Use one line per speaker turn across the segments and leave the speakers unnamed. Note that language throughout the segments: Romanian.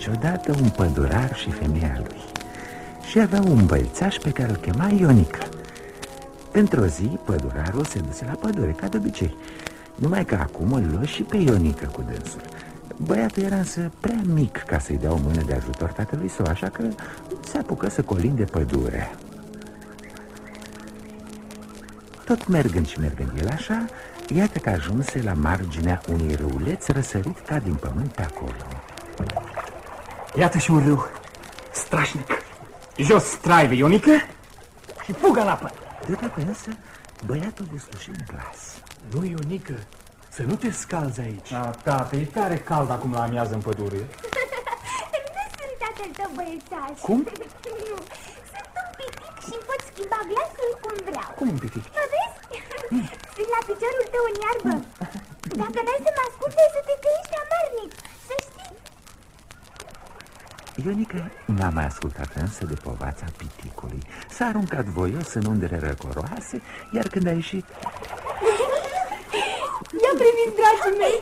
niciodată un pădurar și femeia lui. Și avea un bălțaș pe care îl chema Ionica Într-o zi, pădurarul se duse la pădure, ca de obicei. Numai că acum îl lua și pe Ionica cu dânsul. Băiatul era însă prea mic ca să-i dea o mână de ajutor tatălui său Așa că se apucă să colinde pădurea Tot mergând și mergând el așa Iată că ajunse la marginea unui râuleț răsărit ca din pământ pe acolo
Iată și un râu, strașnic. Jos straive, Ionică, și fugă în apă
Deodată însă băiatul desluși un glas.
Nu, Ionică, să nu te scalzi aici.
A, tată, e tare cald acum la amiază în pădure?
Nu sunt tatăl tău băiețaș.
Cum?
Nu, sunt un pitic și pot schimba glasul cum vreau.
Cum un pitic?
Mă vezi? Sunt la piciorul tău în iarbă. Dacă n-ai să mă asculte, să te trăiești amarnic Să știi
Ionica n-a mai ascultat însă de povața piticului. S-a aruncat voios în undele răcoroase Iar când a ieșit
Ia priviți, dragii mei.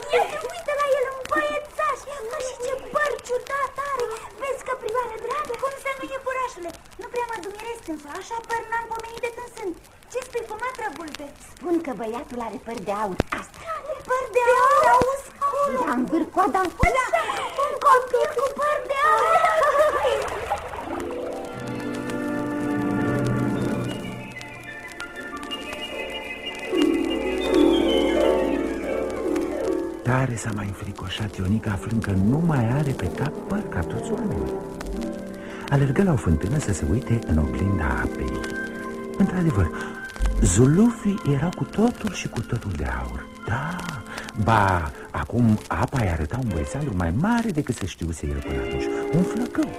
Uite la el un băiețaș. Mă, și ce păr ciudat are. Vezi că prioară dragă Cum să nu e burașule Nu prea mă dumiresc însă Așa păr n-am pomenit de când sunt. Ce spui cu mă, drăgulte? Spun că băiatul are păr de aur. Asta. Are păr de aur? Auzi? Da, în vârf coada în fușă Un copil cu păr
s-a mai înfricoșat Ionica aflând că nu mai are pe cap păr ca toți oamenii Alergă la o fântână să se uite în oglinda apei. Într-adevăr, zulufii erau cu totul și cu totul de aur. Da, ba, acum apa îi arăta un băiețandru mai mare decât se știuse el până atunci. Un flăcău.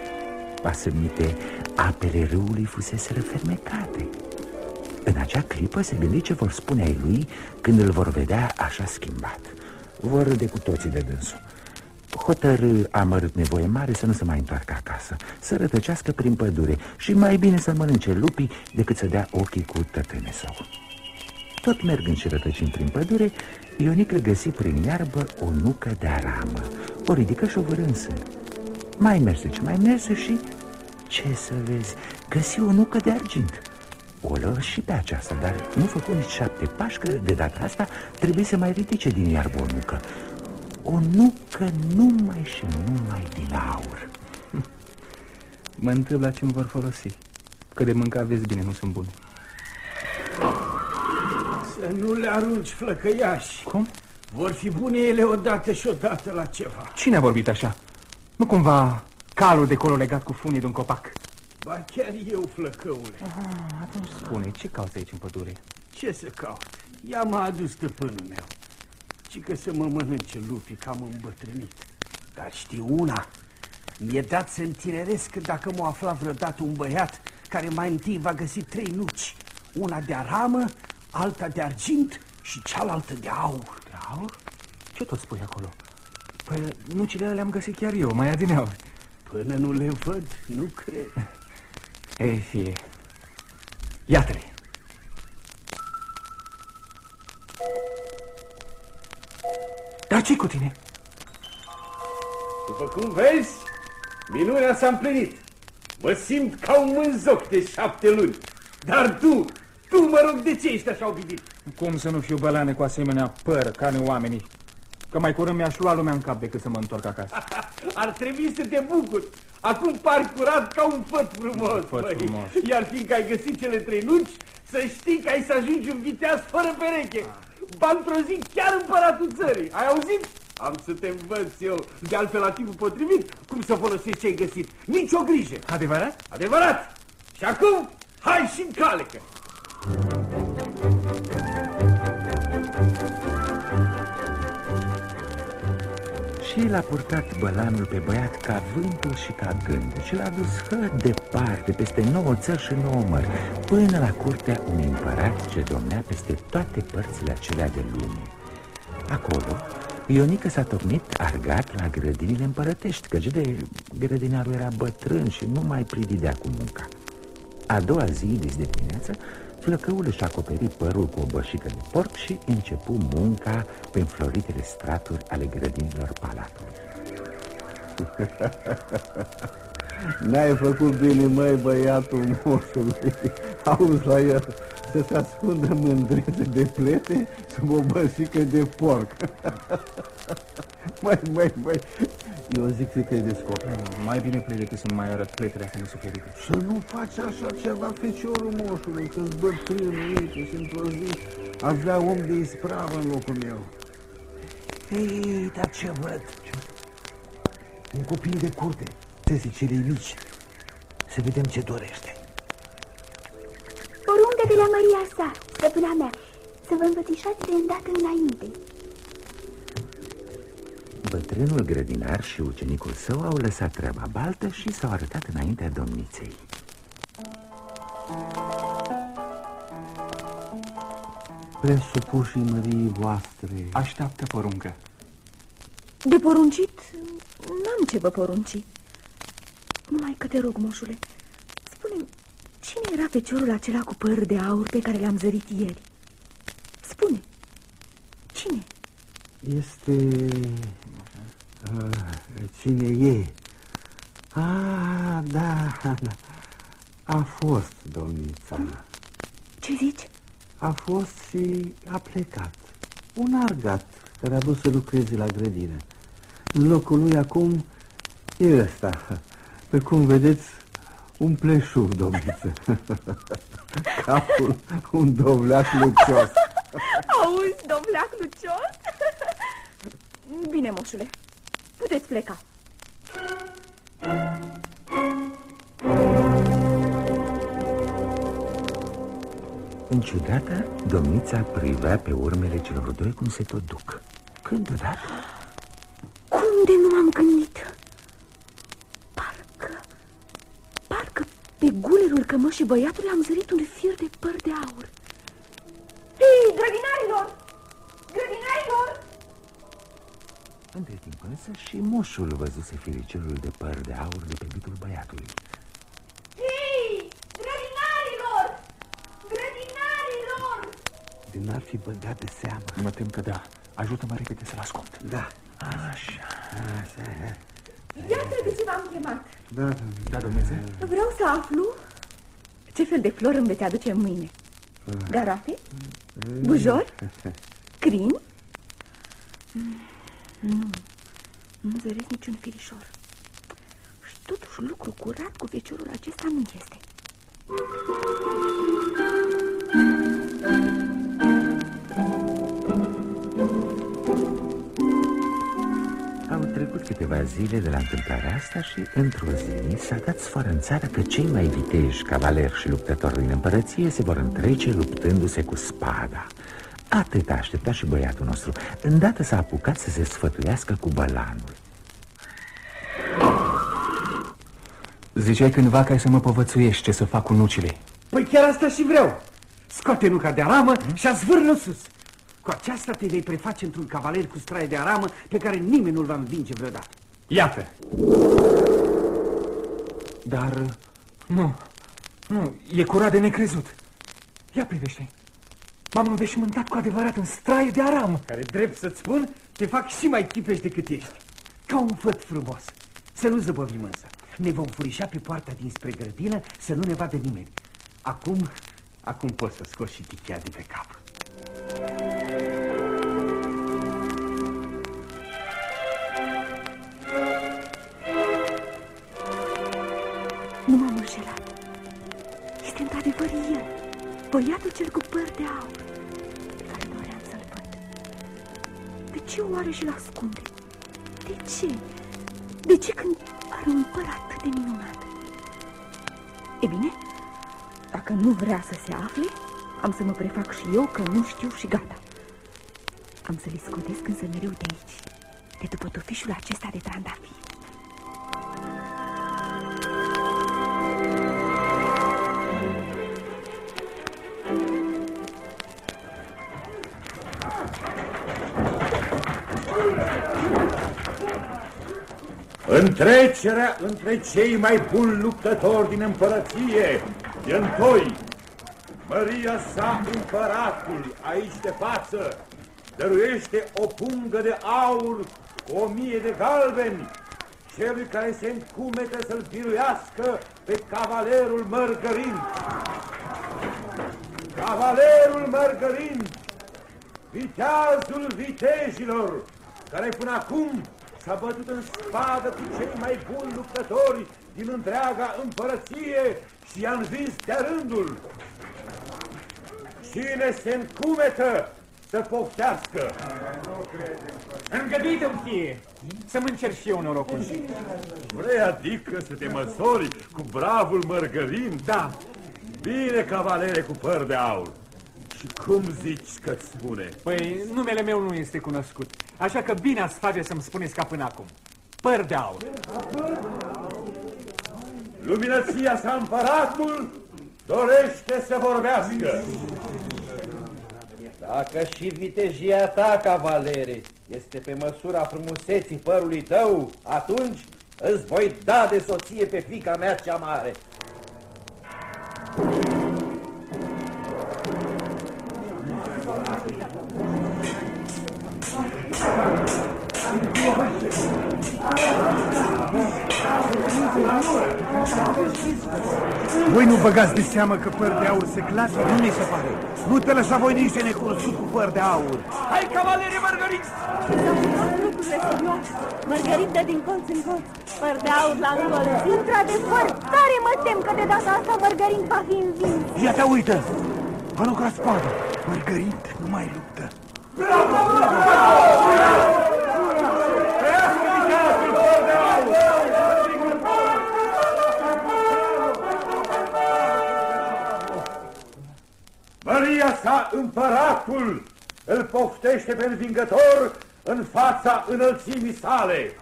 Pasămite, apele râului fuseseră fermecate. În acea clipă se gândi ce vor spune ai lui când îl vor vedea așa schimbat vor râde cu toții de dânsul. Hotărâ amărât nevoie mare să nu se mai întoarcă acasă Să rătăcească prin pădure Și mai bine să mănânce lupii Decât să dea ochii cu tătâne său. Tot mergând și rătăcind prin pădure Ionică găsi prin iarbă o nucă de aramă. O ridică și o vârânsă Mai merse ce mai merse și Ce să vezi, găsi o nucă de argint o lua și pe aceasta, dar nu făcu nici șapte pași că de data asta trebuie să mai ridice din iarbă o nucă. O nucă numai și numai din aur.
Mă întreb la ce îmi vor folosi Că de mâncat vezi bine, nu sunt bune
Să nu le arunci, flăcăiași.
Cum?
Vor fi bune ele odată și odată la ceva.
Cine a vorbit așa? Nu cumva calul de colo legat cu funii de un copac
Ba chiar eu, flăcăule.
ah, Atunci spune, ce cauți aici în pădure?
Ce să caut? Ea m-a adus stăpânul meu. Ci că să mă mănânce lupii, că am îmbătrânit. Dar știi una, mi-e dat să întineresc că dacă m-a aflat vreodată un băiat care mai întâi va găsi trei nuci. Una de aramă, alta de argint și cealaltă de aur.
De aur? Ce tot spui acolo? Păi nucile alea le-am găsit chiar eu, mai adineauri
Până nu le văd, nu cred.
Ei, fie Iată-le Dar ce cu tine?
După cum vezi, minunea s-a împlinit. Mă simt ca un mânzoc de șapte luni. Dar tu, tu mă rog, de ce ești așa obilit?
Cum să nu fiu bălane cu asemenea păr ca noi oamenii? Că mai curând mi-aș lua lumea în cap decât să mă întorc acasă.
Ar trebui să te bucuri. Acum pari curat ca un făt frumos.
făt
băi.
frumos.
Iar fiindcă ai găsit cele trei nuci, să știi că ai să ajungi un viteaz fără pereche. Ba într-o zi chiar împăratul țării. Ai auzit? Am să te învăț eu, de altfel la timpul potrivit, cum să folosești ce ai găsit. Nici o grijă.
Adevărat?
Adevărat! Și acum, hai și încalecă!
Și l-a purtat bălanul pe băiat ca vântul și ca gândul Și l-a dus hă departe, peste nouă țări și nouă mări Până la curtea unui împărat ce domnea peste toate părțile acelea de lume. Acolo, Ionică s-a tocmit argat la grădinile împărătești Căci de grădinarul era bătrân și nu mai prividea cu munca. A doua zi, dis de dimineață, Flăcăul își acoperi părul cu o bășică de porc și începu munca pe înfloritele straturi ale grădinilor palatului.
N-ai făcut bine, măi, băiatul moșului. Auzi la el să se ascundă mândrețe de plete sub o băsică de porc. măi, măi, măi, eu zic că te-ai descoperit.
Mai bine plec decât să nu mai arăt pletele astea nesuferite.
Să nu faci așa ceva, feciorul moșului, când bătrân, uite, și într-o zi avea om de ispravă în locul meu. Ei, dar ce văd? Un copil de curte, tezicele mici. Să vedem ce dorește.
Poruncă de la Maria sa, stăpâna mea, să vă învățișați de îndată înainte.
Bătrânul grădinar și ucenicul său au lăsat treaba baltă și s-au arătat înaintea domniței.
Presupușii mării voastre.
Așteaptă poruncă.
De poruncit, n-am ce vă porunci. Numai că te rog, moșule, spune cine era feciorul acela cu păr de aur pe care l-am zărit ieri? Spune, cine?
Este... Uh, cine e? Ah, da, da. A fost, domnița.
Ce zici?
A fost și a plecat. Un argat care a vrut să lucreze la grădină. În locul lui acum e ăsta. Pe cum vedeți, un pleșug, domniță. Capul un dovleac lucios.
Auzi, domleac lucios? Bine, moșule, puteți pleca.
Înciudată, domnița privea pe urmele celor doi cum se tot duc. Când deodată,
Cum de nu m-am gândit? Parcă, parcă pe gulerul cămășii băiatului am zărit un fir de păr de aur.
Între timp însă și moșul văzuse firicelul de păr de aur de pe bitul băiatului.
Hei, grădinarilor! Grădinarilor!
Din ar fi băgat de seamă.
Mă tem că da. Ajută-mă repede să-l ascund.
Da,
Așa.
așa e.
Iată de ce v-am chemat.
Da, domniță.
Da, domnule.
Vreau să aflu ce fel de flori îmi veți aduce mâine. Garafe? Bujori? Crin? Mm, Nu, nu zăresc niciun firișor. Și totuși lucru curat cu feciorul acesta nu este.
Au trecut câteva zile de la întâmplarea asta și, într-o zi, s-a dat sfoară în țară că cei mai viteji cavaleri și luptători din împărăție se vor întrece luptându-se cu spada. Atât a așteptat și băiatul nostru. Îndată s-a apucat să se sfătuiască cu bălanul.
Ziceai cândva că ai să mă povățuiești ce să fac cu nucile.
Păi chiar asta și vreau. Scoate nuca de aramă și a zvârlă sus. Cu aceasta te vei preface într-un cavaler cu straie de aramă pe care nimeni nu-l va învinge vreodată.
Iată. Dar... Nu, nu, e curat de necrezut. Ia privește. M-am înveșmântat cu adevărat în straie de aramă.
Care, drept să-ți spun, te fac și mai chipești decât ești. Ca un făt frumos. Să nu zăbovim însă. Ne vom furișa pe poarta dinspre grădină să nu ne vadă nimeni. Acum, acum poți să scoți și tichea de pe cap.
Nu m-am înșelat. Este într-adevăr el, băiatul cel cu păr de aur, pe care doream să-l văd. De ce oare și-l ascunde? De ce? De ce când are un păr atât de minunat? E bine, dacă nu vrea să se afle, am să mă prefac și eu că nu știu și gata. Am să-l scotesc însă mereu de aici, de după tofișul acesta de trandafiri.
Întrecerea între cei mai buni luptători din împărăție e întoi. Măria sa împăratul aici de față dăruiește o pungă de aur cu o mie de galbeni celui care se încumetă să-l biruiască pe cavalerul Mărgărin. Cavalerul Mărgărin, viteazul vitejilor, care până acum s-a bătut în spadă cu cei mai buni luptători din întreaga împărăție și i-a învins de rândul. Cine se încumetă să poftească?
Îngăduite-mi fie să-mi încerc și eu norocul.
Vrei adică să te măsori cu bravul Mărgărin?
Da.
Bine, cavalere cu păr de aur. Și cum zici că-ți spune?
Păi, numele meu nu este cunoscut, așa că bine ați face să-mi spuneți ca până acum. Păr de aur.
Luminăția sa împăratul dorește să vorbească.
Dacă și vitejia ta, cavalere, este pe măsura frumuseții părului tău, atunci îți voi da de soție pe fica mea cea mare.
Voi nu băgați de seamă că păr de aur se clată? Nu mi se pare. Nu te lăsa voi nici de necunoscut cu păr de aur.
Hai, cavalere Mărgărit!
lucrurile serioase. Mărgărit dă din colț în colț. Păr de aur la încolț. Într-adevăr, tare mă tem că de data asta Mărgărit va fi învins.
Ia te uită! Aruncă la spadă. Mărgărit nu mai luptă.
Maria sa împăratul îl poftește pe învingător în fața înălțimii sale.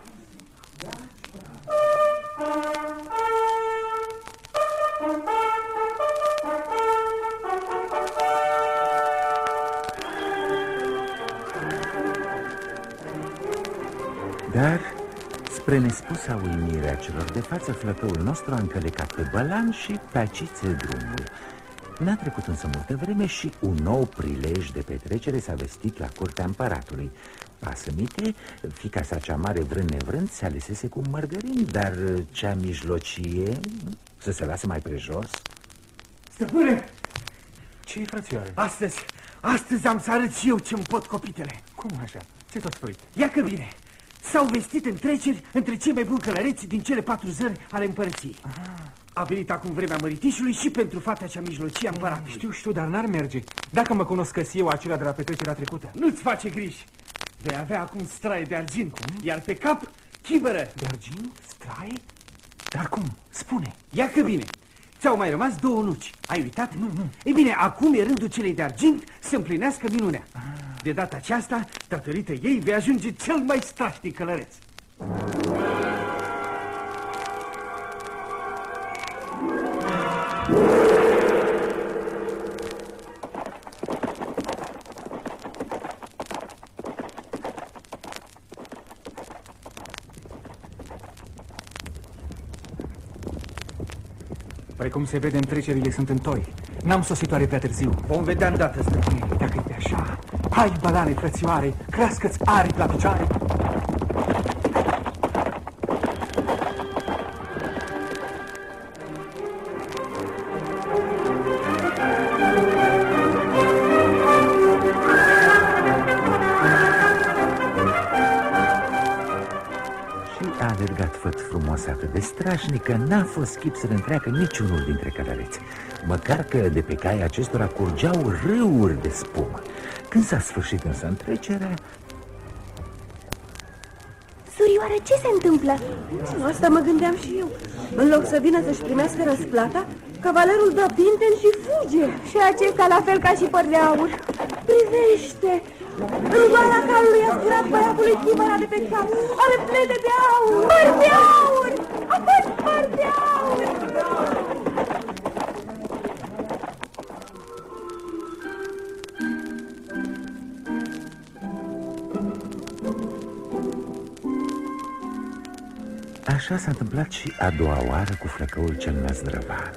Dar, spre nespusa uimire a celor de față, flăcăul nostru a încălecat pe bălan și pe acițe drumul. N-a trecut însă multă vreme și un nou prilej de petrecere s-a vestit la curtea împăratului. Pasămite, fica sa cea mare vrând nevrând, se alesese cu mărgărin, dar cea mijlocie să se lasă mai prejos.
Stăpâne,
Ce-i, frățioare?
astăzi, astăzi am să arăt și eu ce-mi pot copitele.
Cum așa? Ce tot spui?
Ia că bine. S-au vestit întreceri între cei mai buni călăreți din cele patru zări ale împărăției. A venit acum vremea măritișului și pentru fata cea mijlocie a împăratului.
Știu, știu, dar n-ar merge. Dacă mă cunosc eu acela de la petrecerea trecută.
Nu-ți face griji. Vei avea acum straie de argint, iar pe cap chibără.
De argint? Straie? Dar cum? Spune.
Ia că bine. Ți-au mai rămas două nuci. Ai uitat? Nu, nu. Ei bine, acum e rândul celei de argint să împlinească minunea. De data aceasta, datorită ei, vei ajunge cel mai strașnic călăreț.
Păi cum se vede, întrecerile sunt în toi. N-am sosit oare prea târziu.
Vom vedea îndată, stăpâne.
Dacă e așa, hai, balane, frățioare, crească-ți aripi la picioare.
Strașnică, n-a fost chip să-l întreacă niciunul dintre călăreți. Măcar că de pe caia acestora curgeau râuri de spumă. Când s-a sfârșit însă întrecerea,
Surioară, ce se întâmplă?
Asta mă gândeam și eu. În loc să vină să-și primească răsplata, cavalerul dă pinten și fuge.
Și acesta la fel ca și păr de aur.
Privește! În goala calului a zburat băiatului chimăra de pe cap. Are plete de aur!
Păr de aur!
Întâmplat și a doua oară cu flăcăul cel năzdrăvan.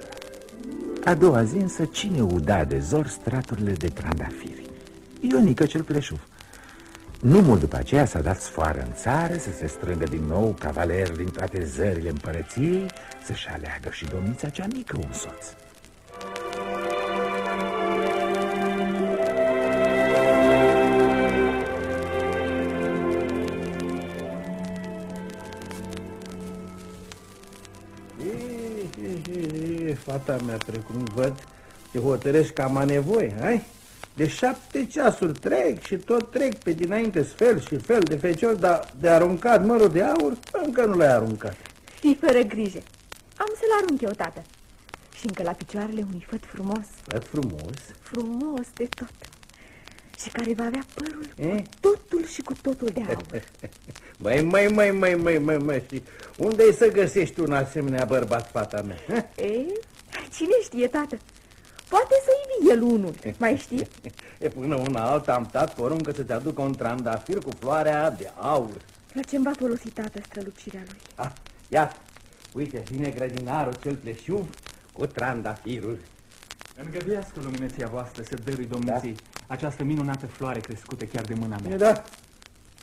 A doua zi însă cine uda de zor straturile de trandafiri? Ionica cel pleșuf. Nu mult după aceea s-a dat sfoară în țară să se strângă din nou cavaleri din toate zările împărăției să-și aleagă și domnița cea mică un soț.
Fata mea, precum văd, te hotărești cam a nevoie, ai? De șapte ceasuri trec și tot trec pe dinainte fel și fel de feciori, dar de aruncat mărul de aur, încă nu l-ai aruncat.
Fii fără grijă. Am să-l arunc eu, tată. Și încă la picioarele unui făt frumos.
Făt frumos?
Frumos de tot. Și care va avea părul
e?
cu totul și cu totul de aur.
Măi, măi, măi, măi, măi, măi, măi, și unde ai să găsești un asemenea bărbat, fata mea?
E, cine știe, tată? Poate să-i vii el unul, mai știi?
E până una alta am dat poruncă să-ți aduc un trandafir cu floarea de aur.
La ce-mi va folosi tată strălucirea lui?
Ah, ia, uite, vine grădinarul cel pleșuv cu trandafirul.
Îngăduiască luminăția voastră să dărui domniții da? această minunată floare crescută chiar de mâna mea.
E, da,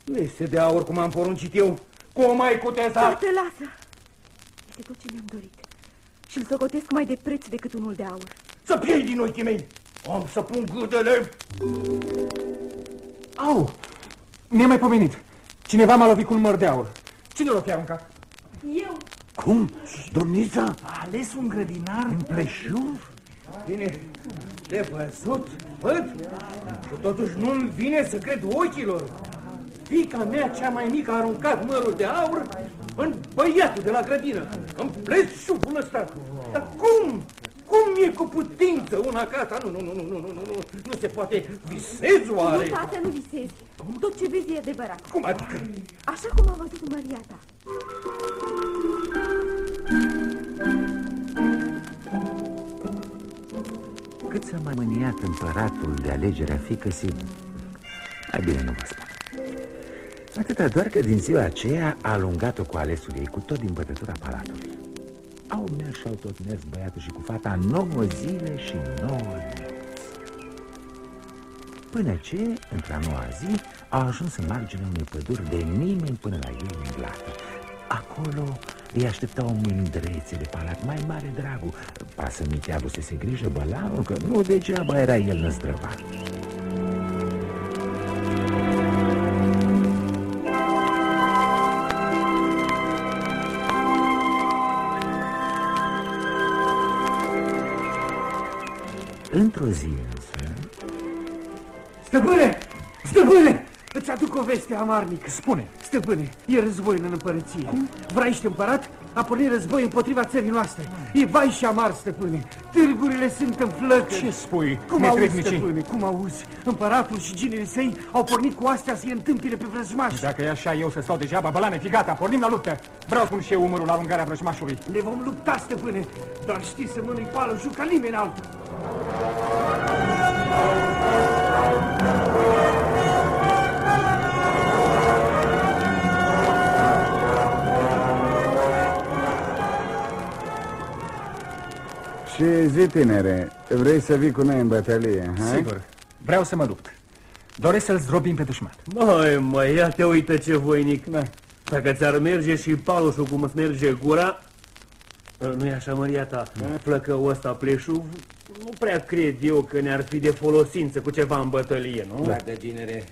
nu este de aur cum am poruncit eu. Cum ai putea să...
Tată, lasă! Este tot ce mi-am dorit. Și-l socotesc mai de preț decât unul de aur.
Să piei din ochii mei! Am să pun gâdele!
Au! Ne-a mai pomenit. Cineva m-a lovit cu un măr de aur. Cine l-a aruncat?
Eu.
Cum? Domnița?
A ales un grădinar?
În pleșuv?
Bine, de văzut, văd, că totuși nu-mi vine să cred ochilor. Fica mea cea mai mică a aruncat mărul de aur în băiatul de la grădină, în pleșuvul ăsta. Dar cum? Cum e cu putință una ca asta? Nu, nu, nu, nu, nu, nu, nu, nu se poate. Visezi oare?
Nu, tată, nu visezi. Tot ce vezi e adevărat.
Cum adică?
Așa cum am văzut Maria ta.
Cât s-a mai mâniat împăratul de alegerea fiicăsii, mai bine nu vă spun. Atâta doar că din ziua aceea a alungat-o cu alesul ei, cu tot din bătătura palatului. Au mers și-au tot mers băiatul și cu fata nouă zile și nouă nopți. Până ce, într-a noua zi, au ajuns în marginea unei păduri de nimeni până la ei umblată. Acolo îi aștepta o mândrețe de palat mai mare dragul. Pasămitea avusese grijă bălanul că nu degeaba era el năzdrăvat. Într-o zi însă...
Stăpâne! Stăpâne! Îți aduc o veste amarnică.
Spune.
Stăpâne, e război în împărăție. Cum? Vraiște împărat a pornit război împotriva țării noastre. E vai și amar, stăpâne. Târgurile sunt în flăcări.
Ce spui,
Cum auzi, stăpâne, cum auzi? Împăratul și ginele săi au pornit cu astea să-i întâmpine pe vrăjmași.
Dacă e așa, eu să stau degeaba, bălane, fi gata, pornim la luptă. Vreau să și eu umărul la alungarea vrăjmașului.
Ne vom lupta, stăpâne, dar știi să mănânc pală, juca nimeni altul.
Ce zi, tinere, vrei să vii cu noi în bătălie, ha?
Sigur, vreau să mă lupt. Doresc să-l zdrobim pe dușman.
Măi, măi, ia te uită ce voinic. Da. Dacă ți-ar merge și paloșul cum îți merge gura, nu-i așa, Maria ta, da. flăcăul ăsta pleșuv, nu prea cred eu că ne-ar fi de folosință cu ceva în bătălie, nu?
Da, ginere,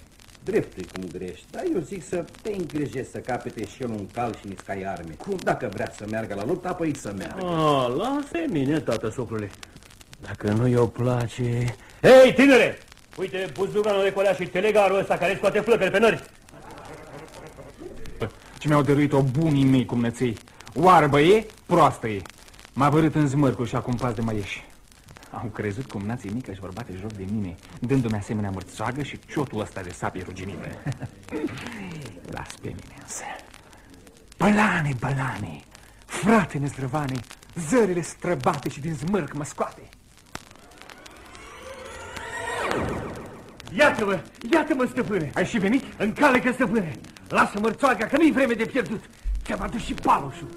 dreptul cum grești, dar eu zic să te îngrijești să capete și el un cal și niscai arme. Cum? Dacă vrea să meargă la luptă, apoi să meargă.
A, lasă mine, tată socrule. Dacă nu i-o place... Hei, tinere! Uite, buzduganul de colea și telegarul ăsta care scoate flăcări pe nări.
Ce mi-au dăruit o bunii mei cum năței. Oarbă e, proastă e. M-a vărât în zmărcul și acum pas de mai ieși. Au crezut cum nații mică își vor bate joc de mine, dându-mi asemenea mărțoagă și ciotul ăsta de sapie ruginită. Las pe mine însă. Bălane, bălane, frate nezdravane, zările străbate și din zmărc mă scoate.
Iată-mă, iată-mă, stăpâne!
Ai și venit?
În cale că, stăpâne! Lasă mărțoaga, că nu-i vreme de pierdut! Te-am adus și paloșul!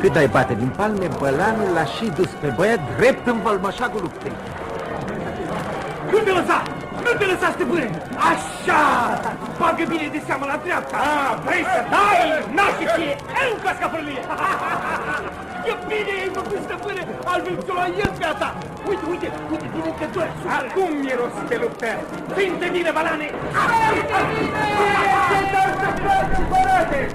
Cât ai bate din palme, bălanul l-a și dus pe băiat drept în vălmășagul luptei.
Nu te lăsa! Nu te lăsa, stăpâne! Așa! Bagă bine de seamă la dreapta! A, vrei să dai? N-aș știe! Încă scapărlie! E bine ai făcut, stăpâne! Altfel ți-o lua el pe a ta! Uite, uite, uite, din încători! Acum e rost de luptă! Ținte bine, balane! Ținte bine!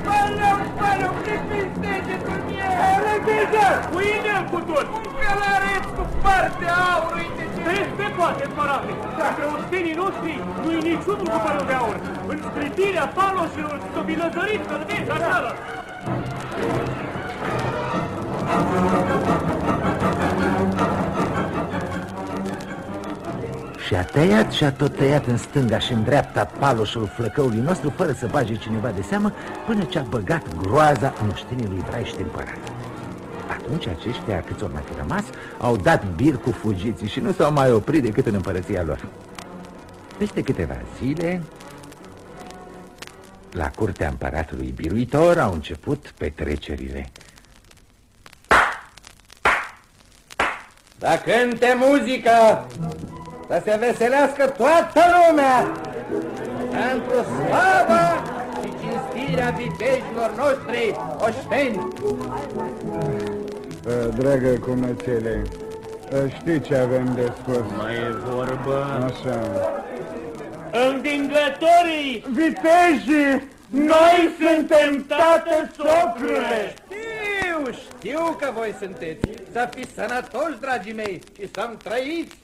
Balou, balou, clipistește cu mie! Repede! Cu inel cu tot! Un călăreț cu partea aurului de Peste poate, împărate! Dacă ostenii noștri nu-i niciunul cu părul de aur! În scritirea paloșilor s-o bilăzărit să vezi așa!
Și a tăiat și a tot tăiat în stânga și în dreapta paloșul flăcăului nostru Fără să bage cineva de seamă Până ce a băgat groaza în oștenii lui Brai și împărat. Atunci aceștia, câți ori mai fi rămas, au dat bir cu fugiții și nu s-au mai oprit decât în împărăția lor. Peste câteva zile, la curtea împăratului biruitor au început petrecerile
Da cânte muzică, să se veselească toată lumea pentru slava și cinstirea vitejilor noștri oșteni.
Dragă cumățele, știi ce avem de spus?
Mai e vorbă.
Așa.
Învingătorii, vitejii, noi suntem tată socrule!
Știu, știu că voi sunteți. Să fiți sănătoși, dragii mei, și să-mi trăiți.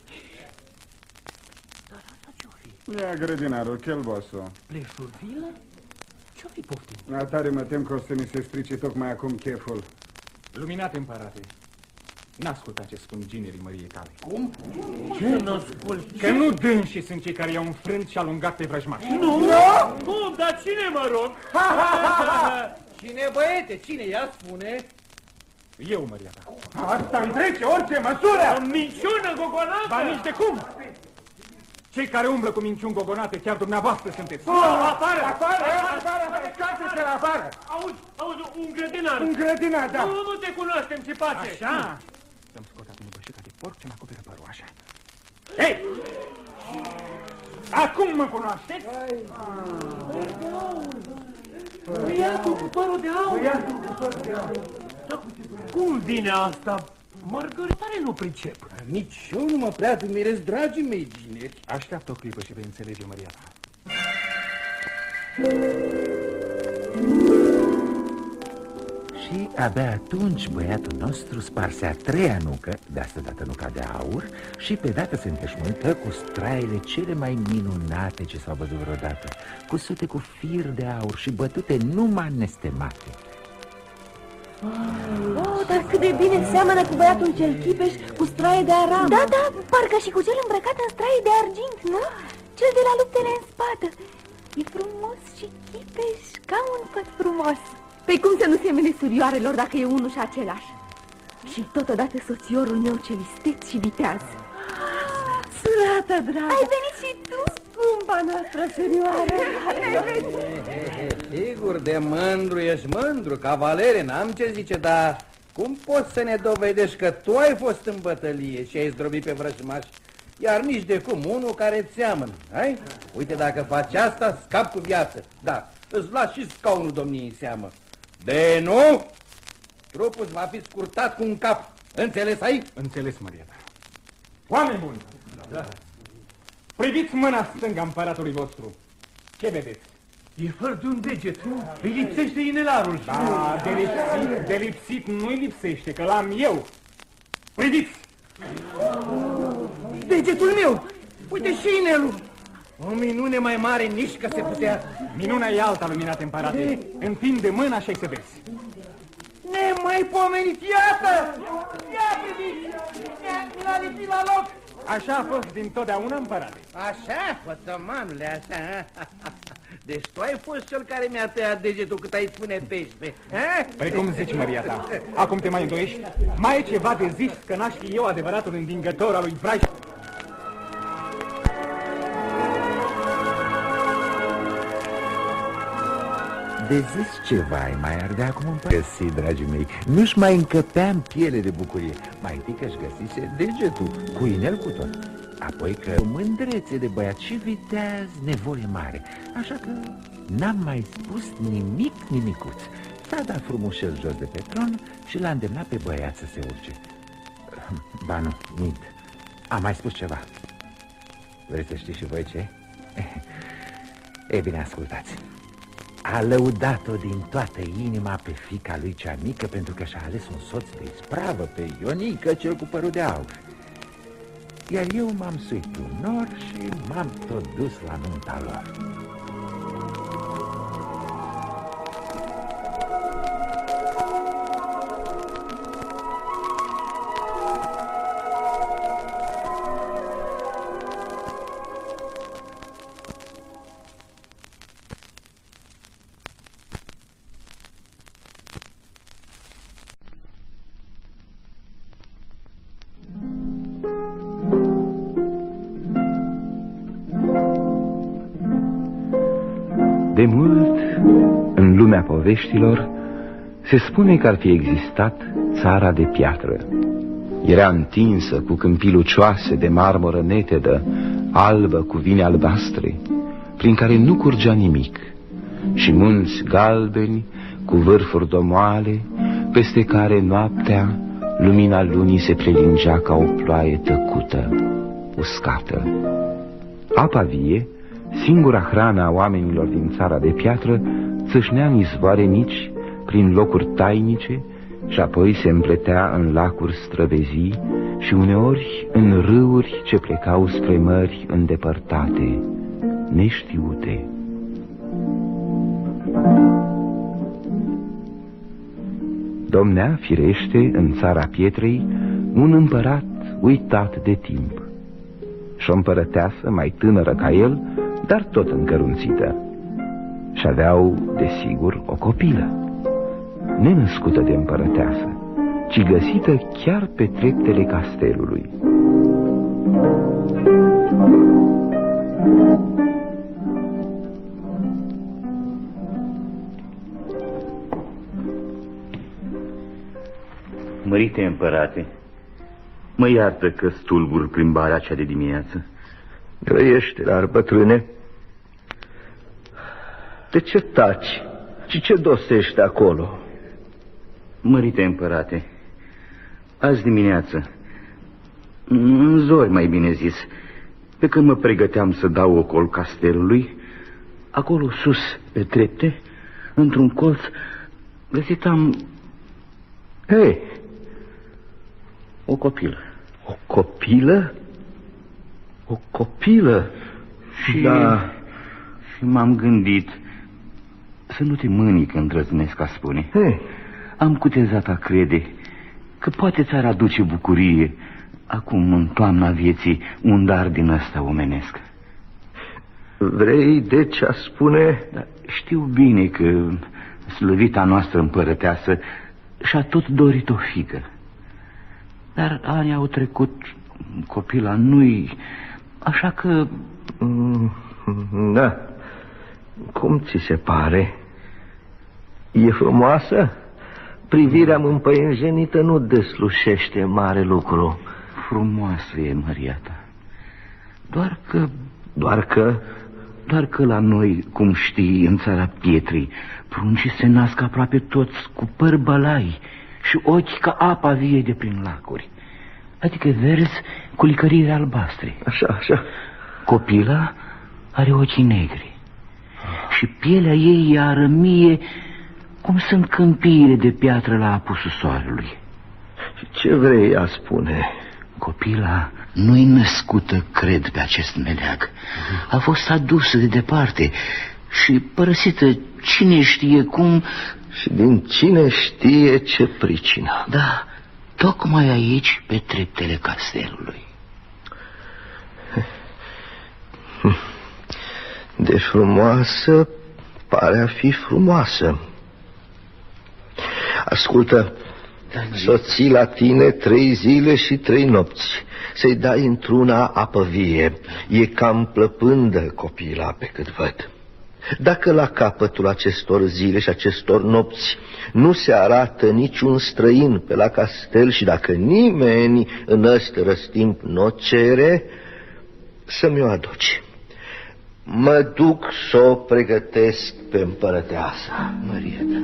Ia grădinarul, chelbosul.
Pleșurvilă? Ce-o fi poftit?
Atare mă tem că o să ni se strice tocmai acum cheful.
Luminate împărate, n-asculta ce spun ginerii măriei tale.
Cum? Ce nu ascult?
Că nu dânsii sunt cei care i-au înfrânt și alungat pe vrăjmași.
Nu? Cum? Dar cine mă rog?
Cine, băiete, cine ea spune?
Eu, măria ta.
Asta îmi trece orice măsură! O minciună gogonată!
Ba nici de cum! Cei care umblă cu minciuni gogonate, chiar dumneavoastră sunteți.
Oh, afară! Afară! Afară! Scoate-te la afară! Auzi, auzi, un grădinar!
Un grădinar, da!
Nu, nu te cunoaștem, ce face!
Așa? Să-mi scot acum bășica de porc ce mă acoperă părul, așa.
Ei! Acum mă cunoașteți? Băiatul cu părul de aur! Băiatul cu părul de aur! Cum vine asta? Margaritare nu pricep.
Nici eu nu mă prea dumiresc, dragii mei gineri.
Așteaptă o clipă și vei înțelege, măria ta.
Și abia atunci băiatul nostru sparse a treia nucă, de asta dată nuca de aur, și pe dată se înteșmântă cu straile cele mai minunate ce s-au văzut vreodată, cu sute cu fir de aur și bătute numai nestemate.
Oh, dar cât de bine seamănă cu băiatul cel chipeș cu straie de aram.
Da, da, parcă și cu cel îmbrăcat în straie de argint, nu? Cel de la luptele în spată. E frumos și chipeș, ca un făt frumos.
Păi cum să nu semene surioarelor dacă e unul și același? Și totodată soțiorul meu cel isteț și viteaz. Surată, dragă!
Ai venit și tu?
Scumpa noastră surioară!
Sigur, de mândru ești mândru, cavalere, n-am ce zice, dar cum poți să ne dovedești că tu ai fost în bătălie și ai zdrobit pe vrăjmași, iar nici de cum unul care îți seamănă, ai? Uite, dacă faci asta, scap cu viață. Da, îți lași și scaunul domniei în seamă. De nu, trupul îți va fi scurtat cu un cap. Înțeles ai?
Înțeles, măria ta. Oameni buni! Da. Priviți mâna stângă împăratului vostru. Ce vedeți?
E fără de un deget. Îi lipsește inelarul.
Da, de lipsit, de lipsit nu-i lipsește, că l-am eu. Priviți!
Degetul meu! Uite și inelul! O minune mai mare nici că se putea.
Minunea e alta, luminate împărate. Întinde mâna și ai să vezi.
Nemaipomenit, iată! Ia priviți! Mi-a lipit la loc!
Așa a fost din totdeauna împărate.
Așa, pătămanule, așa. Deci tu ai fost cel care mi-a tăiat degetul cât ai spune pește. a?
Păi cum zici, Maria ta? Acum te mai îndoiești? Mai e ceva de zis că n-aș fi eu adevăratul învingător al lui Braj?
De zis ceva ai mai ardea acum în găsi, dragii mei Nu-și mai încăpea în piele de bucurie. Mai întâi că-și găsise degetul Cu inel cu tot. Apoi că mândrețe de băiat și viteaz nevoie mare. Așa că n-am mai spus nimic nimicuț. S-a dat frumușel jos de pe tron și l-a îndemnat pe băiat să se urce. Ba nu, mint. Am mai spus ceva. Vreți să știți și voi ce? E bine, ascultați A lăudat-o din toată inima pe fica lui cea mică Pentru că și-a ales un soț de ispravă pe Ionică, cel cu părul de aur. Iar eu m-am suit un nor și m-am tot dus la nunta lor
poveștilor, se spune că ar fi existat țara de piatră. Era întinsă cu câmpii lucioase de marmură netedă, albă cu vine albastre, prin care nu curgea nimic, și munți galbeni cu vârfuri domoale, peste care noaptea lumina lunii se prelingea ca o ploaie tăcută, uscată. Apa vie, Singura hrană a oamenilor din țara de piatră țâșnea în izvoare mici, prin locuri tainice, și apoi se împletea în lacuri străvezii și uneori în râuri ce plecau spre mări îndepărtate, neștiute. Domnea, firește, în țara pietrei, un împărat uitat de timp. Și o împărăteasă, mai tânără ca el, dar tot încărunțită. Și aveau, desigur, o copilă, nenăscută de împărăteasă, ci găsită chiar pe treptele castelului.
Mărite împărate, mă iartă că stulbur plimbarea cea de dimineață.
Grăiește, dar bătrâne. De ce taci? Și ce dosești acolo?
Mărite împărate, azi dimineață, în zori mai bine zis, pe când mă pregăteam să dau ocol castelului, acolo sus, pe trepte, într-un colț, găsitam...
Hei!
O copilă.
O copilă? O copilă?
Și, da. și m-am gândit să nu te mâni când îndrăznesc a spune.
Hey.
Am cutezat a crede că poate ți-ar aduce bucurie acum în toamna vieții un dar din ăsta omenesc.
Vrei deci a spune...
Da, știu bine că slăvita noastră împărăteasă și-a tot dorit o fică. Dar anii au trecut, copila nu-i Așa că...
Mm, da. Cum ți se pare? E frumoasă? Privirea împăienjenită nu deslușește mare lucru.
Frumoasă e, Maria ta. Doar că...
Doar că...
Doar că la noi, cum știi, în țara pietrei, pruncii se nasc aproape toți cu păr bălai și ochi ca apa vie de prin lacuri. Adică verzi cu licărire albastre.
Așa, așa.
Copila are ochii negri. Și pielea ei e arămie cum sunt câmpiile de piatră la apusul soarelui.
Ce vrei a spune?
Copila nu-i născută, cred, pe acest meleag. A fost adusă de departe și părăsită cine știe cum...
Și din cine știe ce pricină.
Da, tocmai aici, pe treptele castelului.
De frumoasă pare a fi frumoasă. Ascultă, să ții la tine trei zile și trei nopți, să-i dai într-una apă vie. E cam plăpândă copila pe cât văd. Dacă la capătul acestor zile și acestor nopți nu se arată niciun străin pe la castel și dacă nimeni în ăsta răstimp nu o cere, să-mi o aduci. Mă duc să o pregătesc pe împărăteasa, Mărieta.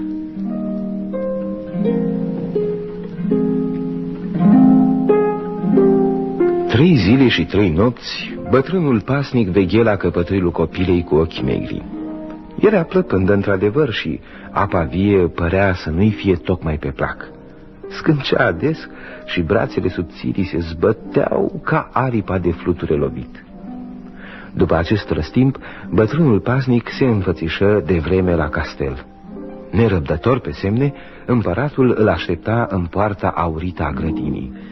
Trei zile și trei nopți, bătrânul pasnic veghela căpătâiul copilei cu ochii negri. Era plăpândă într-adevăr și apa vie părea să nu-i fie tocmai pe plac. Scâncea ades și brațele subțirii se zbăteau ca aripa de fluture lovit. După acest răstimp, bătrânul pasnic se înfățișă de vreme la castel. Nerăbdător pe semne, împăratul îl aștepta în poarta aurită a grădinii.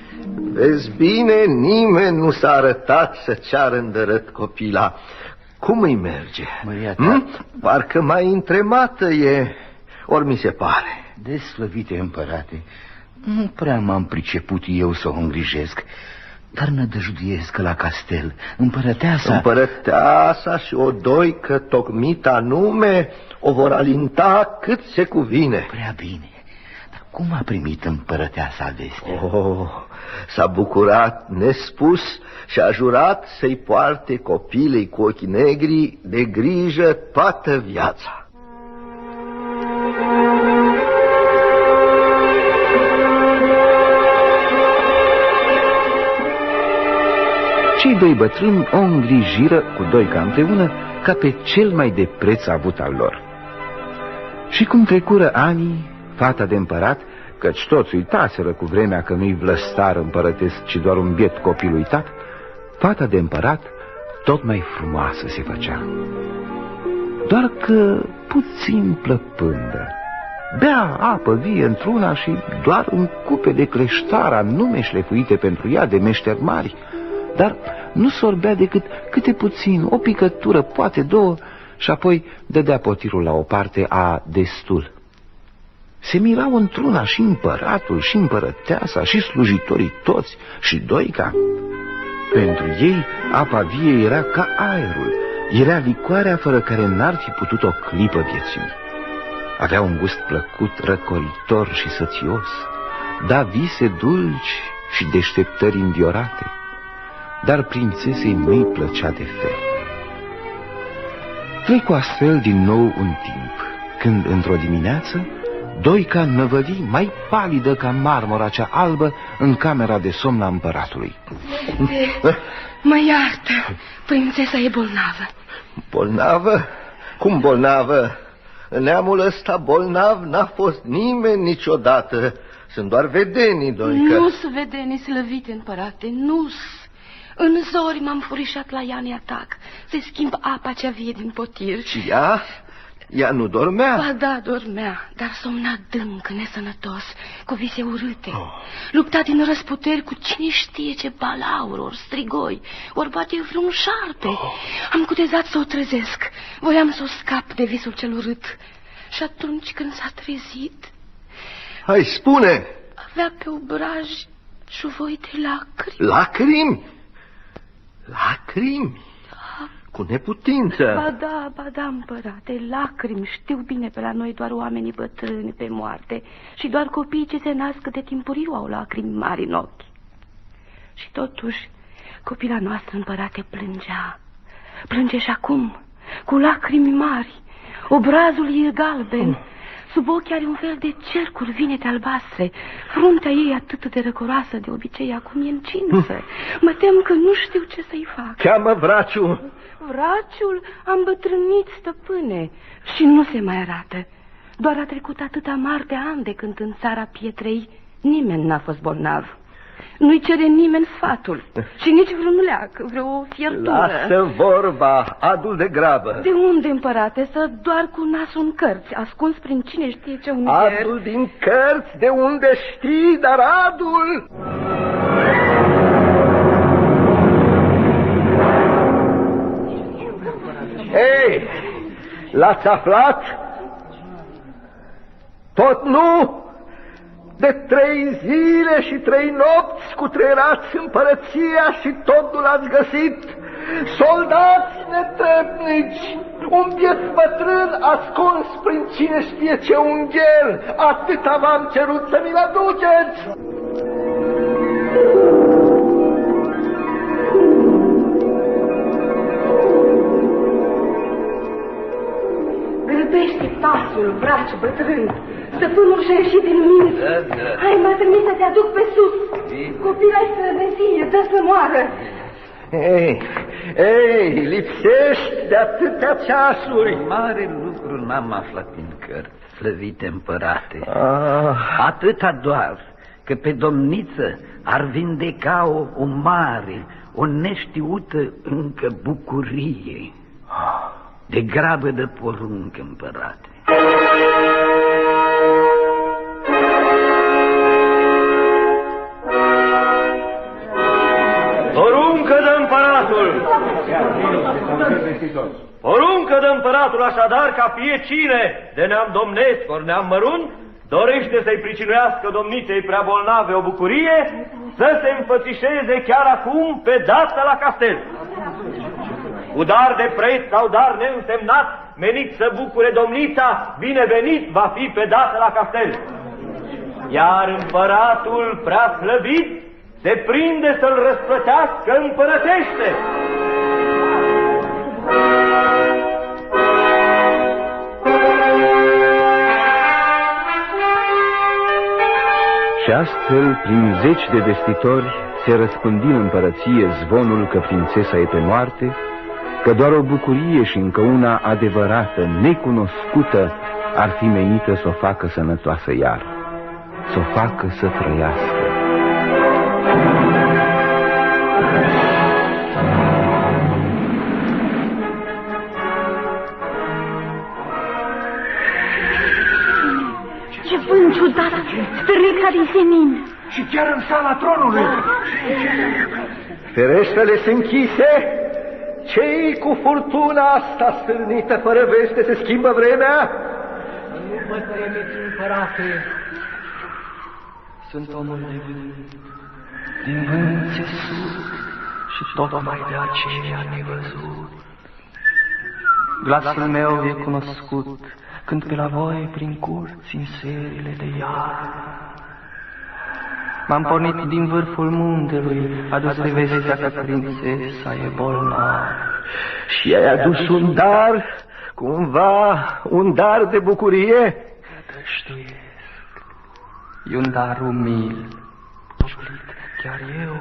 Vezi bine, nimeni nu s-a arătat să ceară îndărât copila. Cum îi merge?
Măria
Hm? Parcă mai întremată e, ori mi se pare.
Deslăvite împărate, nu prea m-am priceput eu să o îngrijesc, dar nădăjudiesc că la castel, împărăteasa...
Împărăteasa și o doică tocmit anume o vor alinta cât se cuvine.
Prea bine. Dar cum a primit împărăteasa vestea?
Oh, s-a bucurat nespus și a jurat să-i poarte copilei cu ochii negri de grijă toată viața.
Cei doi bătrâni o îngrijiră cu doi ca împreună ca pe cel mai de preț avut al lor. Și cum trecură anii, fata de împărat, căci toți uitaseră cu vremea că nu-i vlăstar împărătesc, ci doar un biet copil uitat, fata de împărat tot mai frumoasă se făcea. Doar că puțin plăpândă. Bea apă vie într-una și doar în cupe de creștara nume șlefuite pentru ea de meșteri mari, dar nu sorbea decât câte puțin, o picătură, poate două, și apoi dădea potirul la o parte a destul. Se mirau într-una și împăratul, și împărăteasa, și slujitorii toți, și doica. Pentru ei, apa vie era ca aerul, era licoarea fără care n-ar fi putut o clipă viețui. Avea un gust plăcut, răcoritor și sățios, da vise dulci și deșteptări înviorate, dar prințesei nu-i plăcea de fel. Trecu astfel din nou un timp, când într-o dimineață, Doica năvăli mai palidă ca marmora cea albă în camera de somn a împăratului.
Mă iartă, prințesa e bolnavă.
Bolnavă? Cum bolnavă? În neamul ăsta bolnav n-a fost nimeni niciodată. Sunt doar vedenii, doică.
Nu-s vedenii slăvite, împărate, nu-s. În zori m-am furișat la Iani atac. Se schimb apa cea vie din potir.
Și ea? Ea nu dormea?
Ba da, dormea, dar somna dâncă, nesănătos, cu vise urâte. Oh. Lupta din răsputeri cu cine știe ce balaur, ori strigoi, ori poate vreun șarpe. Oh. Am cutezat să o trezesc. Voiam să o scap de visul cel urât. Și atunci când s-a trezit...
Hai, spune!
Avea pe obraj șuvoi de lacrimi.
Lacrimi? Lacrimi?
Da.
Cu neputință.
Ba da, ba da, împărate, lacrimi, știu bine pe la noi doar oamenii bătrâni pe moarte și doar copiii ce se nasc de timpuriu au lacrimi mari în ochi. Și totuși, copila noastră împărate plângea. Plânge și acum, cu lacrimi mari. Obrazul e galben, Sub ochi are un fel de cercuri vinete albastre. Fruntea ei atât de răcoroasă de obicei, acum e încinsă. Mă tem că nu știu ce să-i fac.
Cheamă vraciul.
Vraciul? Am bătrânit, stăpâne. Și nu se mai arată. Doar a trecut atâta mar de ani de când în țara pietrei nimeni n-a fost bolnav. Nu-i cere nimeni sfatul și nici vreun leac, vreo fiertură.
Lasă vorba, adu de grabă.
De unde, împărate, să doar cu nasul în cărți, ascuns prin cine știe ce univer?
Adul din cărți, de unde știi, dar adul... Hei, l-ați aflat? Tot nu? De trei zile și trei nopți cu trăirați împărăția și tot nu l-ați găsit. soldați netrebnici, un biet bătrân ascuns prin cine știe ce unghel, atâta v-am cerut să mi-l aduceți.
Grăbește pasul, braci bătrân. Stăpânul și-a ieșit din mine.
Da, da.
Hai, m-a trimis să te aduc pe sus. Copila ai străvezie, dă să moară.
Ei, ei, lipsești de atâtea ceasuri.
Mare lucru n-am aflat din cărți, slăvite împărate.
Ah.
Atâta doar că pe domniță ar vindeca o, o mare, o neștiută încă bucurie. De grabă de poruncă împărate.
Poruncă de împăratul! Poruncă de împăratul așadar ca fie cine de neam domnesc ori neam mărunt dorește să-i pricinuiască domniței prea bolnave o bucurie, să se înfățișeze chiar acum pe data la castel. Cu dar de preț sau dar neînsemnat, menit să bucure domnița, binevenit va fi pe data la castel. Iar împăratul prea slăvit se prinde să-l răsplătească împărătește.
Și astfel, prin zeci de vestitori, se răspândi în împărăție zvonul că prințesa e pe moarte, că doar o bucurie și încă una adevărată, necunoscută, ar fi menită să o facă sănătoasă iar, să o facă să trăiască.
Vânt ciudat, stârnic ca din senin.
Și chiar în sala tronului.
Fereștele sunt închise. Cei cu furtuna asta stârnită fără veste se schimbă vremea?
Nu mă temeți, împărate. Sunt omul de vânt. Din vânt se sus și tocmai de aceea nevăzut. Glasul meu e cunoscut când pe la voi prin curți în serile de iarnă. M-am pornit din vârful muntelui, adus de vestea că prințesa e bolnavă.
Și ai adus un dar, cumva, un dar de bucurie?
Dăștuiesc. E un dar umil, poclit, chiar eu,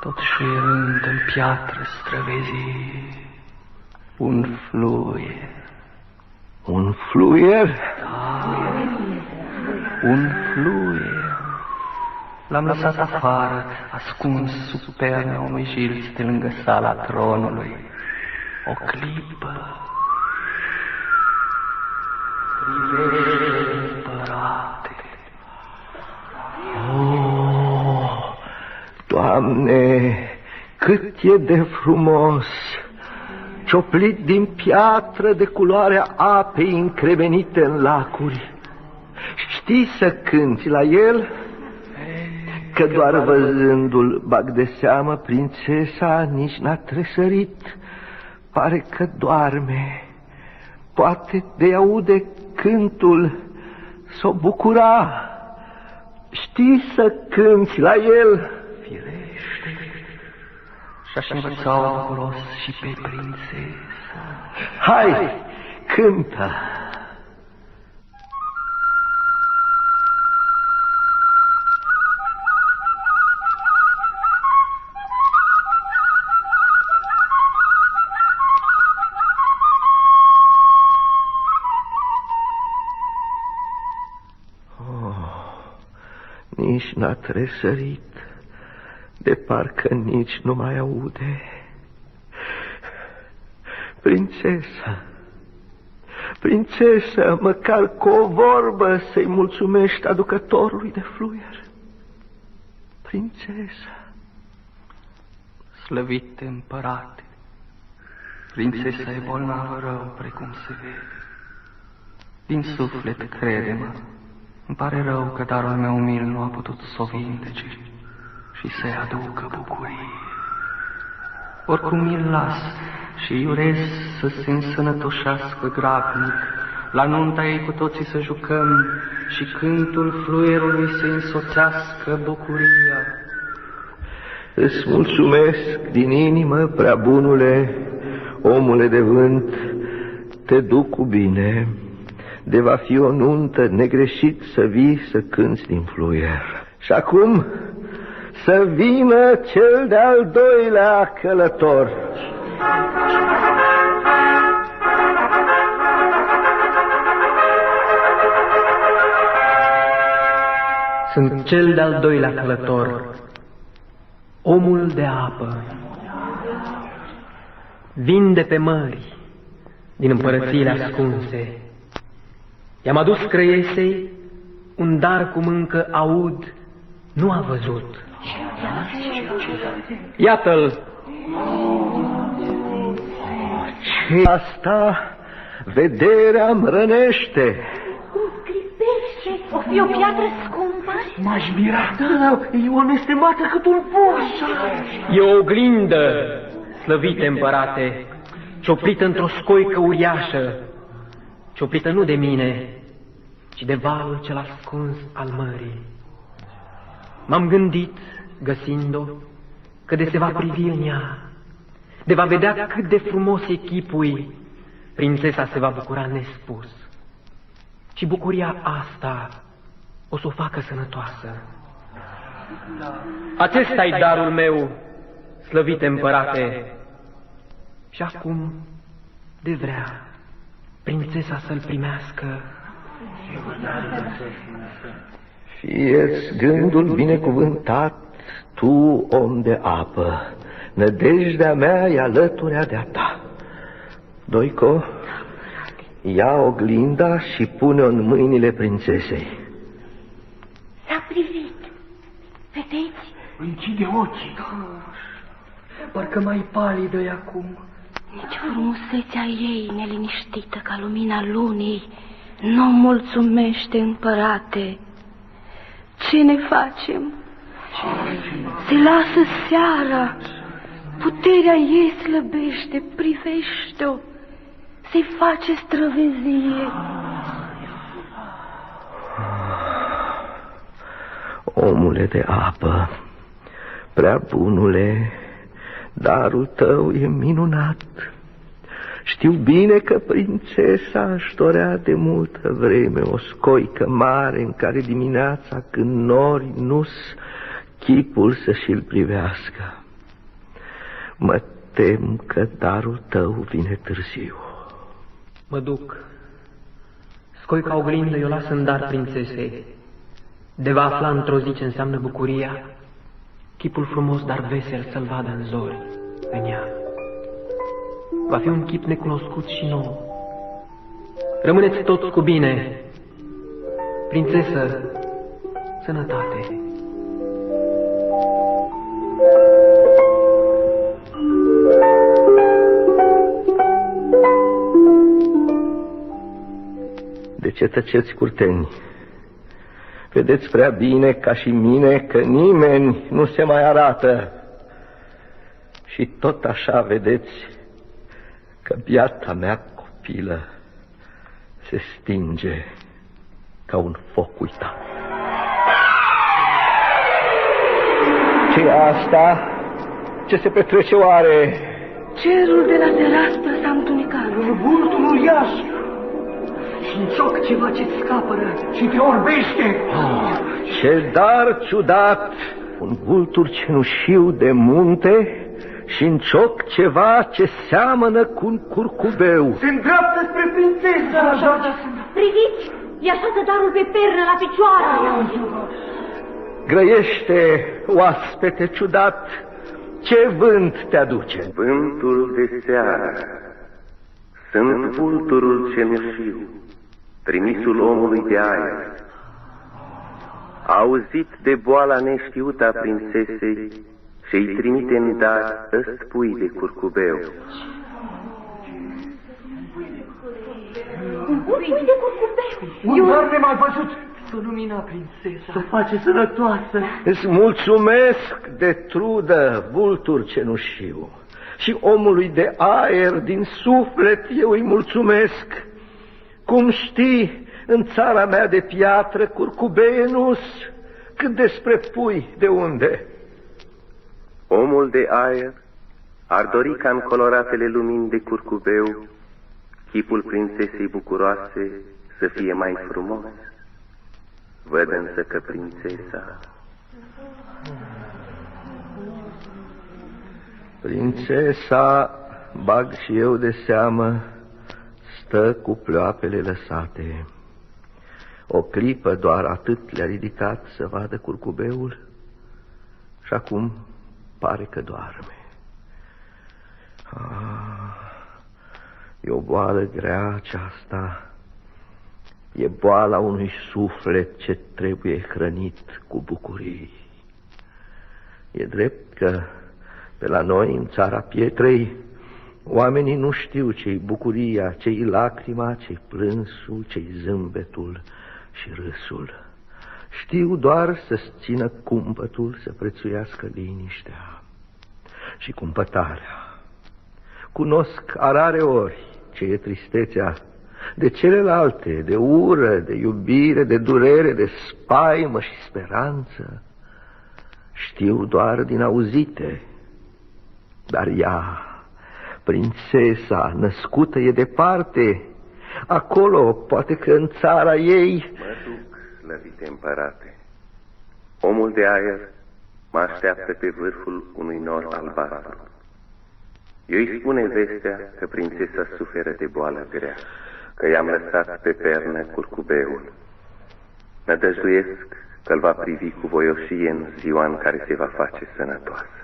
tot șuierând în piatră străvezii. Un fluier.
Un fluier?
Da, un fluier. L-am lăsat afară, ascuns sub perna unui jilț de lângă sala tronului. O clipă. Privește, împărate.
Oh, Doamne, cât e de frumos! Cioplit din piatră de culoarea apei încremenite în lacuri. Știi să cânti la el? Că doar văzându-l bag de seamă, prințesa nici n-a tresărit. Pare că doarme. Poate de aude cântul s-o bucura. Știi să cânti la el?
Și-aș învăța bucuros și pe prințesa.
Hai, cântă! Oh, nici n-a tresărit, de parcă nici nu mai aude. Prințesa, prințesa, măcar cu o vorbă să-i mulțumești aducătorului de fluier. Prințesa,
Slăvite împărate, prințesa e bolnavă rău, precum se vede. Din suflet, crede-mă, îmi pare rău că darul meu umil nu a putut să o vindece și să-i aducă bucurie.
oricum îl las și iurez să se însănătoșească grabnic, la nunta ei cu toții să jucăm și cântul fluierului să însoțească bucuria.
Îți mulțumesc din inimă, prea bunule, omule de vânt, te duc cu bine, de va fi o nuntă negreșit să vii să cânți din fluier. Și acum să vină cel de-al doilea călător.
Sunt cel de-al doilea călător, omul de apă. Vin de pe mări, din împărățiile ascunse. I-am adus crăiesei un dar cum încă aud, nu a văzut. Iată-l!
Ce asta vederea îmi rănește.
O fi o piatră scumpă?
M-aș mira. Da, e o nestemată cât un porș.
E o oglindă, slăvite împărate, cioplită într-o scoică uriașă, cioplită nu de mine, ci de valul cel ascuns al mării. M-am gândit, găsind-o, că de se va privi în ea, de va vedea cât de frumos echipui, prințesa se va bucura nespus. Și bucuria asta o să o facă sănătoasă. Acesta e darul meu, slăvite împărate. Și acum, de vrea, prințesa să-l primească.
Fie-ți gândul binecuvântat, tu, om de apă, nădejdea mea e alăturea de-a ta. Doico, ia oglinda și pune-o în mâinile prințesei.
S-a privit. Vedeți?
Închide ochii.
Parcă mai palidă e acum.
Nici frumusețea ei neliniștită ca lumina lunii nu mulțumește, împărate. Ce ne facem? Se lasă seara, puterea ei slăbește, privește-o, se face străvezie.
Omule de apă, prea bunule, darul tău e minunat. Știu bine că prințesa își dorea de multă vreme o scoică mare în care dimineața când nori nus chipul să și-l privească. Mă tem că darul tău vine târziu.
Mă duc. Scoica oglindă eu las în dar prințesei. De va afla într-o zi ce înseamnă bucuria, chipul frumos, dar vesel să-l vadă în zori, în ea. Va fi un chip necunoscut și nou. Rămâneți toți cu bine. Prințesă, sănătate.
De ce tăceți curteni? Vedeți prea bine ca și mine că nimeni nu se mai arată. Și tot așa vedeți că biata mea copilă se stinge ca un foc uitat. ce asta? Ce se petrece oare?
Cerul de la tereastră s-a întunecat.
Vultul uriaș și în cioc ceva ce-ți scapără și te orbește.
Oh, ce dar ciudat! Un vultur cenușiu de munte și în cioc ceva ce seamănă cu un curcubeu.
Se îndreaptă spre prințesă.
Așa, Priviți, i așează darul pe pernă la picioare.
Grăiește, oaspete ciudat, ce vânt te aduce?
Vântul de seară. Sunt vulturul cenușiu, trimisul omului de aer. A auzit de boala neștiută a prințesei și îi trimite în dar ăspui de curcubeu.
Un pui de curcubeu.
Un dar nemai văzut.
să o lumina, prințesa.
Să o face sănătoasă. Îți mulțumesc de trudă, vultur cenușiu. Și omului de aer din suflet eu îi mulțumesc. Cum știi, în țara mea de piatră, curcubenus, cât despre pui, de unde?
Omul de aer ar dori ca în coloratele lumini de curcubeu chipul prințesei bucuroase să fie mai frumos. Văd însă că prințesa...
Prințesa, bag și eu de seamă, stă cu ploapele lăsate. O clipă doar atât le-a ridicat să vadă curcubeul și acum pare că doarme. Ah, e o boală grea aceasta. E boala unui suflet ce trebuie hrănit cu bucurii. E drept că pe la noi, în țara pietrei, oamenii nu știu ce-i bucuria, ce-i lacrima, ce-i plânsul, ce-i zâmbetul și râsul. Știu doar să-ți țină cumpătul, să prețuiască liniștea și cumpătarea. Cunosc arare ori ce e tristețea de celelalte, de ură, de iubire, de durere, de spaimă și speranță. Știu doar din auzite, dar ea, prințesa născută e departe, acolo, poate că în țara ei...
Mă duc, lăvite împărate. Omul de aer mă așteaptă pe vârful unui nor albastru. Eu îi spune vestea că prințesa suferă de boală grea că i-am lăsat pe pernă curcubeul. Nădăjduiesc că îl va privi cu voioșie în ziua în care se va face sănătoasă.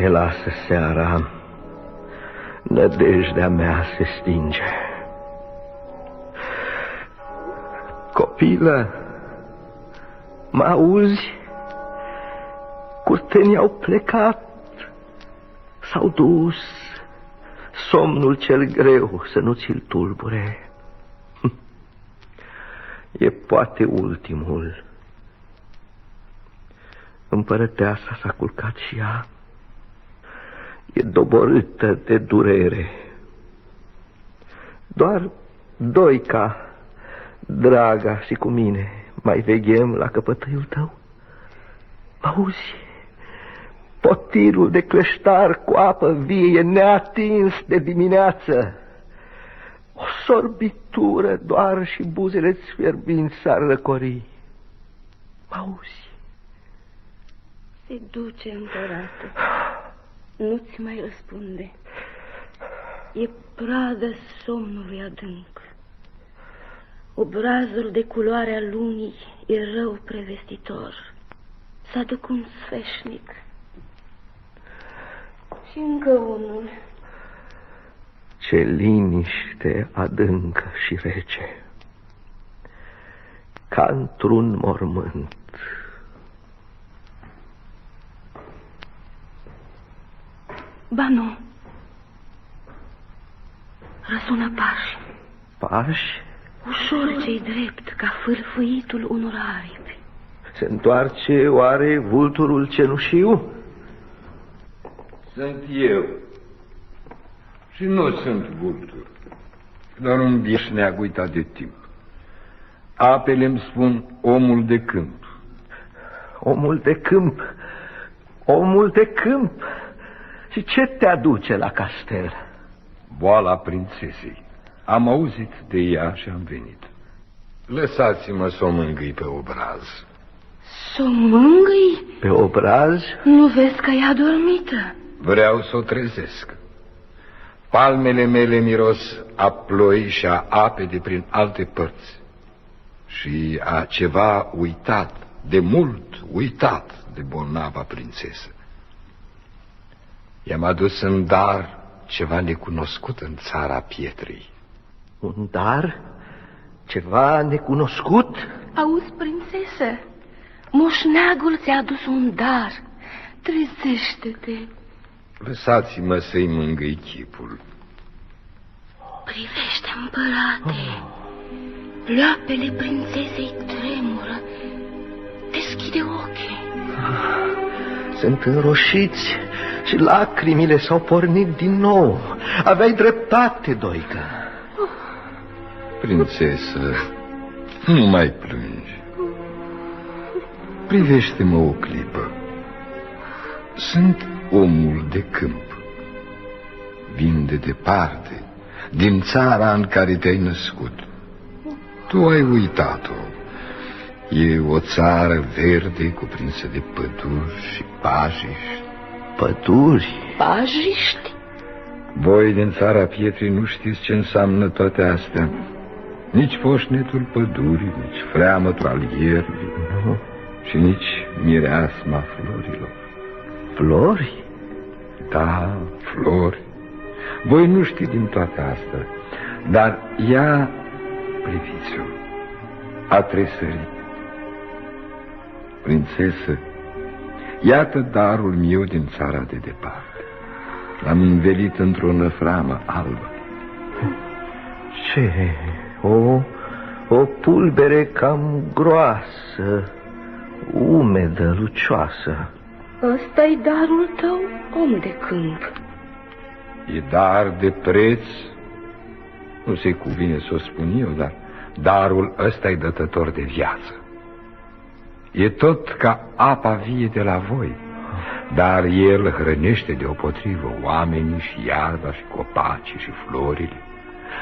Se lasă seara, nădejdea mea se stinge. Copilă, mă auzi? Curtenii au plecat, s-au dus, somnul cel greu să nu ți-l tulbure. E poate ultimul. Împărăteasa s-a culcat și ea e doborâtă de durere. Doar doi ca draga și cu mine mai veghem la căpătâiul tău. Auzi, potirul de cleștar cu apă vie e neatins de dimineață. O sorbitură doar și buzele-ți fierbinți s-ar răcori. Auzi?
Se duce, împărate. Nu-ți mai răspunde. E pradă somnului adânc. Obrazul de culoare a lunii e rău prevestitor. S-a duc un sfeșnic. Și încă unul.
Ce liniște adâncă și rece, ca într-un mormânt.
Ba nu. Răsună pași.
Pași?
Ușor cei drept, ca fârfâitul unor aripi.
Se întoarce oare vulturul cenușiu?
Sunt eu. Și nu sunt vultur, doar un bieșneag uitat de timp. Apele îmi spun omul de câmp.
Omul de câmp? Omul de câmp? Și ce te aduce la castel?
Boala prințesei. Am auzit de ea și am venit. Lăsați-mă să o mângâi pe obraz.
Să o mângâi?
Pe obraz?
Nu vezi că e adormită?
Vreau să o trezesc. Palmele mele miros a ploi și a ape de prin alte părți. Și a ceva uitat, de mult uitat de bolnava prințesă. I-am adus în dar ceva necunoscut în țara pietrei.
Un dar? Ceva necunoscut?
Auzi, prințesă, moșneagul ți-a adus un dar. Trezește-te.
Lăsați-mă să-i mângâi chipul.
Privește, împărate. Leapele prințesei tremură. Deschide ochii.
Sunt înroșiți și lacrimile s-au pornit din nou. Aveai dreptate, Doica.
Prințesă, nu mai plângi. Privește-mă o clipă. Sunt omul de câmp. Vin de departe, din țara în care te-ai născut. Tu ai uitat-o. E o țară verde cuprinsă de păduri și pajiști.
Păduri?
Pajiști?
Voi din țara pietrii nu știți ce înseamnă toate astea. Nici foșnetul pădurii, nici freamătul al ierbii și nici mireasma florilor.
Flori?
Da, flori. Voi nu știți din toate astea, dar ea, priviți-o, a tresărit. Prințesă, iată darul meu din țara de departe. L-am învelit într-o năframă albă.
Ce? O, o pulbere cam groasă, umedă, lucioasă.
Ăsta-i darul tău, om de câmp.
E dar de preț, nu se cuvine să o spun eu, dar darul ăsta e dătător de viață. E tot ca apa vie de la voi, dar el hrănește deopotrivă oamenii și iarba și copacii și florile.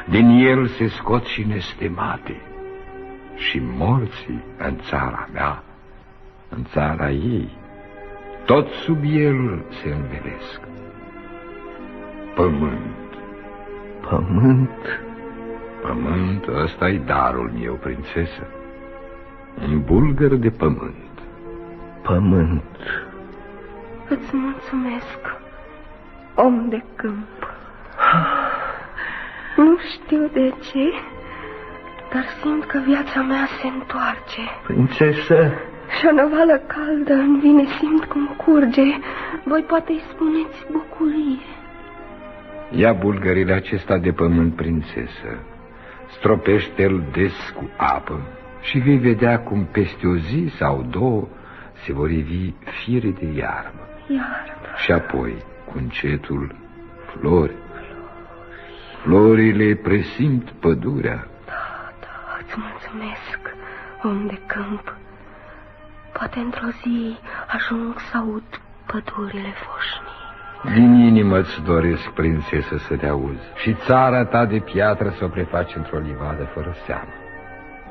Din el se scot și nestemate și morții în țara mea, în țara ei, tot sub el se învelesc. Pământ.
Pământ?
Pământ, ăsta e darul meu, prințesă. Un bulgăr de pământ.
Pământ.
Îți mulțumesc, om de câmp. Nu știu de ce, dar simt că viața mea se întoarce.
Prințesă?
Și o năvală caldă îmi vine, simt cum curge. Voi poate îi spuneți bucurie.
Ia bulgările acesta de pământ, prințesă. Stropește-l des cu apă și vei vedea cum peste o zi sau două se vor ivi fire de iarbă.
Iarbă.
Și apoi, cu încetul, flori. Florile presimt pădurea.
Da, da, îți mulțumesc, om de câmp. Poate într-o zi ajung să aud pădurile foșnii.
Din inimă îți doresc, prințesă, să te auzi și țara ta de piatră să o prefaci într-o livadă fără seamă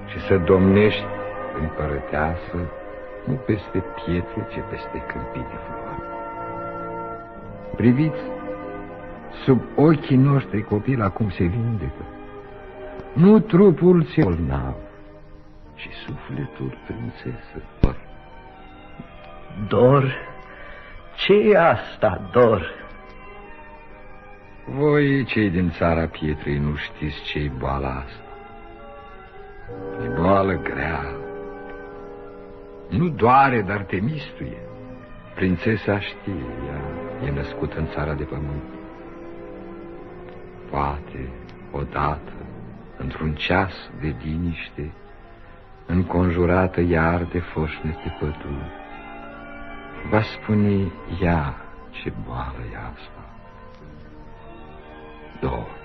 și să domnești împărăteasă nu peste pietre, ci peste câmpii de flori. Priviți, sub ochii noștri copil acum se vindecă. Nu trupul ți bolnav, ci sufletul prințesă.
Dor? ce e asta, dor?
Voi, cei din țara pietrei, nu știți ce-i boala asta. E boală grea. Nu doare, dar te mistuie. Prințesa știe, ea e născută în țara de pământ. Poate, odată, într-un ceas de liniște, înconjurată iar de foșnete păduri, va spune ea ce boală e asta. Dor.